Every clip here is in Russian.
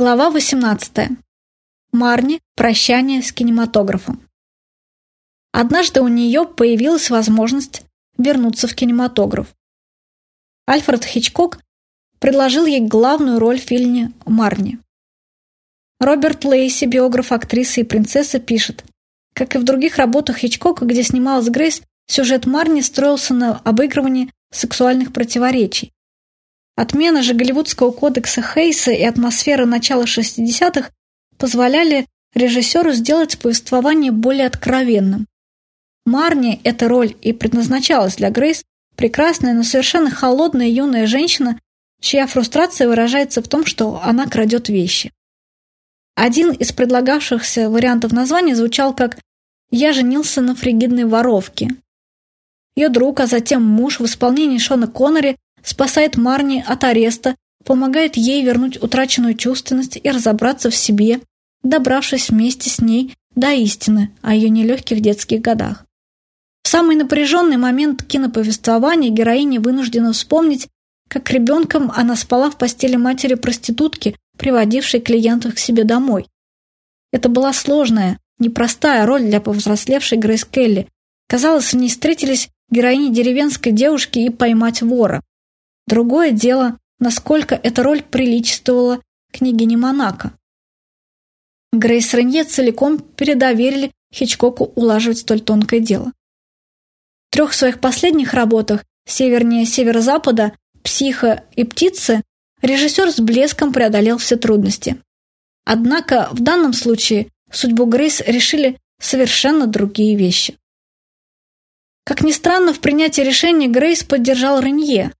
Глава 18. Марни. Прощание с кинематографом. Однажды у нее появилась возможность вернуться в кинематограф. Альфред Хичкок предложил ей главную роль в фильме «Марни». Роберт Лейси, биограф актрисы и принцессы, пишет, как и в других работах Хичкока, где снималась Грейс, сюжет Марни строился на обыгрывании сексуальных противоречий. Отмена же Голливудского кодекса Хейса и атмосфера начала 60-х позволяли режиссеру сделать повествование более откровенным. Марни эта роль и предназначалась для Грейс, прекрасная, но совершенно холодная юная женщина, чья фрустрация выражается в том, что она крадет вещи. Один из предлагавшихся вариантов названия звучал как «Я женился на фригидной воровке». Ее друг, а затем муж в исполнении Шона Коннери спасает Марни от ареста, помогает ей вернуть утраченную чувственность и разобраться в себе, добравшись вместе с ней до истины о ее нелегких детских годах. В самый напряженный момент киноповествования героиня вынуждена вспомнить, как ребенком она спала в постели матери-проститутки, приводившей клиентов к себе домой. Это была сложная, непростая роль для повзрослевшей Грейс Келли. Казалось, в ней встретились героини деревенской девушки и поймать вора. Другое дело, насколько эта роль приличествовала княгине Монако. Грейс Ренье целиком передоверили Хичкоку улаживать столь тонкое дело. В трех своих последних работах «Севернее северо-запада», «Психо» и «Птицы» режиссер с блеском преодолел все трудности. Однако в данном случае судьбу Грейс решили совершенно другие вещи. Как ни странно, в принятии решения Грейс поддержал Ренье,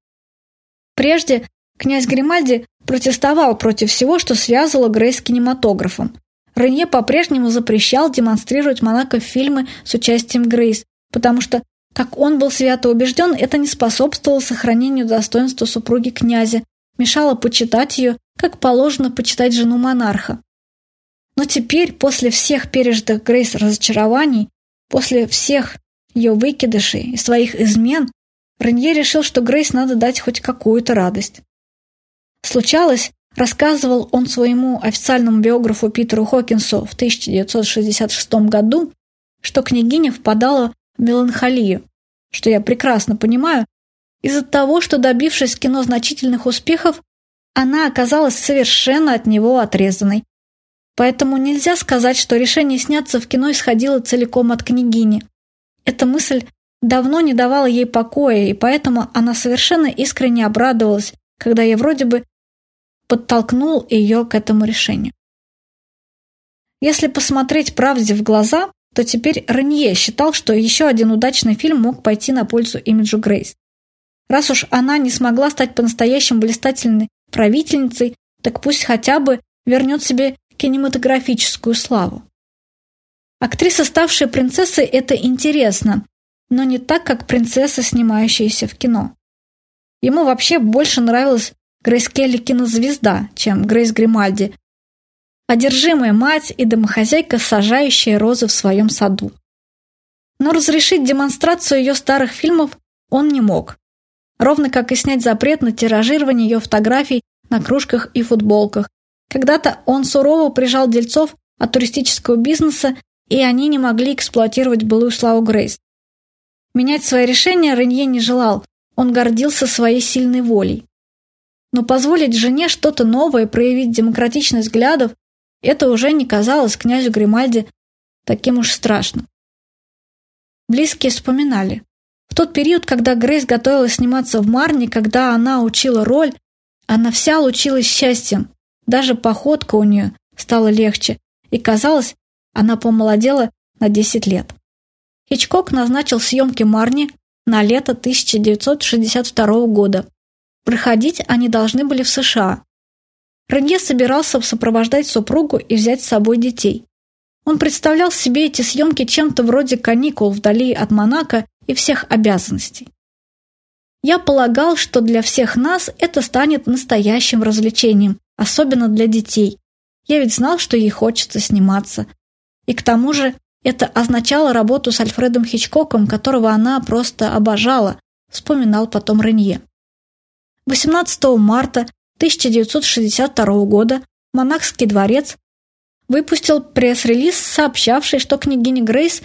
Прежде князь Гримальди протестовал против всего, что связывало Грейс с кинематографом. Ренье по-прежнему запрещал демонстрировать Монако фильмы с участием Грейс, потому что, как он был свято убежден, это не способствовало сохранению достоинства супруги князя, мешало почитать ее, как положено почитать жену монарха. Но теперь, после всех пережитых Грейс разочарований, после всех ее выкидышей и своих измен, Ренье решил, что Грейс надо дать хоть какую-то радость. Случалось, рассказывал он своему официальному биографу Питеру Хокинсу в 1966 году, что княгиня впадала в меланхолию, что я прекрасно понимаю, из-за того, что, добившись в кино значительных успехов, она оказалась совершенно от него отрезанной. Поэтому нельзя сказать, что решение сняться в кино исходило целиком от княгини. Эта мысль давно не давала ей покоя, и поэтому она совершенно искренне обрадовалась, когда я вроде бы подтолкнул ее к этому решению. Если посмотреть правде в глаза, то теперь Ренье считал, что еще один удачный фильм мог пойти на пользу имиджу Грейс. Раз уж она не смогла стать по-настоящему блистательной правительницей, так пусть хотя бы вернет себе кинематографическую славу. Актриса, ставшая принцессой, это интересно, но не так, как принцесса, снимающаяся в кино. Ему вообще больше нравилась Грейс Келли кинозвезда, чем Грейс Гримальди, одержимая мать и домохозяйка, сажающая розы в своем саду. Но разрешить демонстрацию ее старых фильмов он не мог. Ровно как и снять запрет на тиражирование ее фотографий на кружках и футболках. Когда-то он сурово прижал дельцов от туристического бизнеса, и они не могли эксплуатировать былую славу Грейс. Менять свои решения Ренье не желал, он гордился своей сильной волей. Но позволить жене что-то новое, проявить демократичность взглядов, это уже не казалось князю Гримальди таким уж страшным. Близкие вспоминали. В тот период, когда Грейс готовилась сниматься в Марне, когда она учила роль, она вся лучилась счастьем. Даже походка у нее стала легче, и казалось, она помолодела на 10 лет. Хичкок назначил съемки Марни на лето 1962 года. Проходить они должны были в США. Ренье собирался сопровождать супругу и взять с собой детей. Он представлял себе эти съемки чем-то вроде каникул вдали от Монако и всех обязанностей. Я полагал, что для всех нас это станет настоящим развлечением, особенно для детей. Я ведь знал, что ей хочется сниматься. И к тому же это означало работу с Альфредом Хичкоком, которого она просто обожала, вспоминал потом Ренье. 18 марта 1962 года монахский дворец, выпустил пресс-релиз, сообщавший, что княгиня Грейс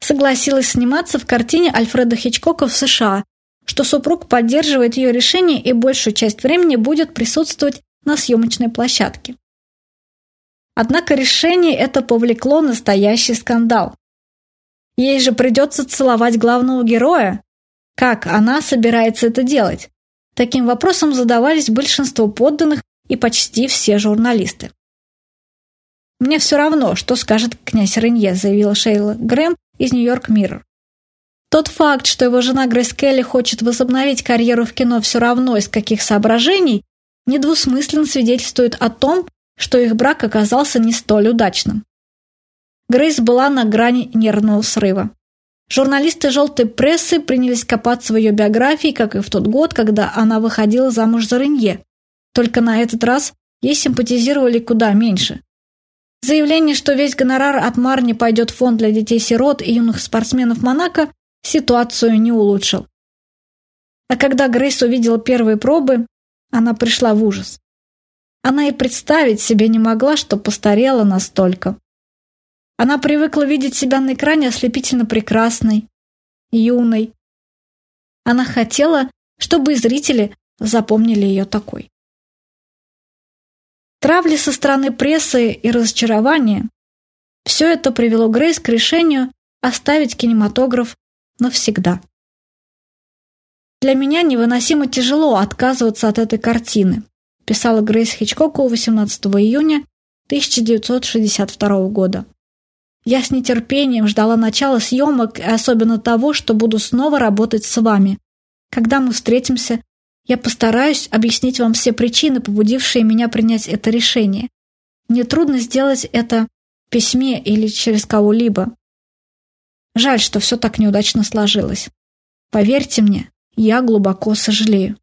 согласилась сниматься в картине Альфреда Хичкока в США, что супруг поддерживает ее решение и большую часть времени будет присутствовать на съемочной площадке. Однако решение это повлекло настоящий скандал. Ей же придется целовать главного героя. Как она собирается это делать? Таким вопросом задавались большинство подданных и почти все журналисты. «Мне все равно, что скажет князь Ренье», заявила Шейла Грэм из «Нью-Йорк Миррор». Тот факт, что его жена Грейс Келли хочет возобновить карьеру в кино все равно из каких соображений, недвусмысленно свидетельствует о том, что их брак оказался не столь удачным. Грейс была на грани нервного срыва. Журналисты «желтой прессы» принялись копаться в ее биографии, как и в тот год, когда она выходила замуж за Ренье. Только на этот раз ей симпатизировали куда меньше. Заявление, что весь гонорар от Марни пойдет в фонд для детей-сирот и юных спортсменов Монако, ситуацию не улучшил. А когда Грейс увидела первые пробы, она пришла в ужас. Она и представить себе не могла, что постарела настолько. Она привыкла видеть себя на экране ослепительно прекрасной, юной. Она хотела, чтобы зрители запомнили ее такой. Травли со стороны прессы и разочарование – все это привело Грейс к решению оставить кинематограф навсегда. «Для меня невыносимо тяжело отказываться от этой картины», писала Грейс Хичкоку 18 июня 1962 года. «Я с нетерпением ждала начала съемок и особенно того, что буду снова работать с вами. Когда мы встретимся, я постараюсь объяснить вам все причины, побудившие меня принять это решение. Мне трудно сделать это в письме или через кого-либо. Жаль, что все так неудачно сложилось. Поверьте мне, я глубоко сожалею.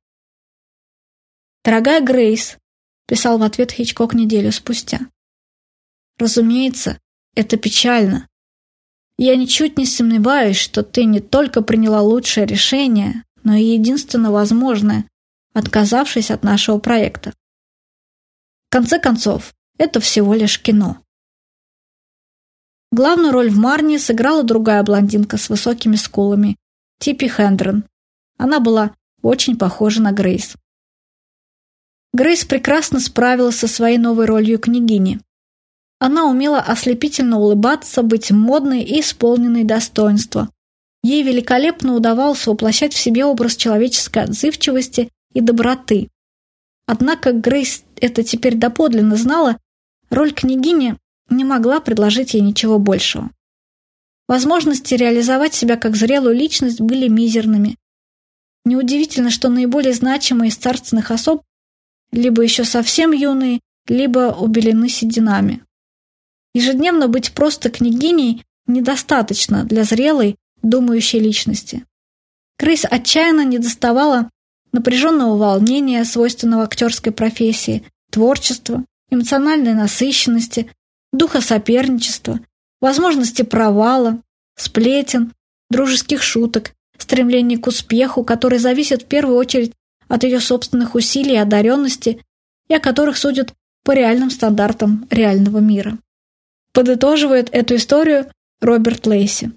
«Дорогая Грейс», — писал в ответ Хичкок неделю спустя. «Разумеется, это печально. Я ничуть не сомневаюсь, что ты не только приняла лучшее решение, но и единственно возможное, отказавшись от нашего проекта. В конце концов, это всего лишь кино. Главную роль в Марне сыграла другая блондинка с высокими скулами, Типи Хендрон. Она была очень похожа на Грейс. Грейс прекрасно справилась со своей новой ролью княгини. Она умела ослепительно улыбаться, быть модной и исполненной достоинства. Ей великолепно удавалось воплощать в себе образ человеческой отзывчивости и доброты. Однако Грейс это теперь доподлинно знала, роль княгини не могла предложить ей ничего большего. Возможности реализовать себя как зрелую личность были мизерными. Неудивительно, что наиболее значимые из царственных особ либо еще совсем юные, либо убелены сединами. Ежедневно быть просто княгиней недостаточно для зрелой, думающей личности. Крейс отчаянно недоставала напряженного волнения, свойственного актерской профессии, творчества, эмоциональной насыщенности, духа соперничества, возможности провала, сплетен, дружеских шуток, стремления к успеху, который зависит в первую очередь от ее собственных усилий и одаренности, и о которых судят по реальным стандартам реального мира. Подытоживает эту историю Роберт Лейси.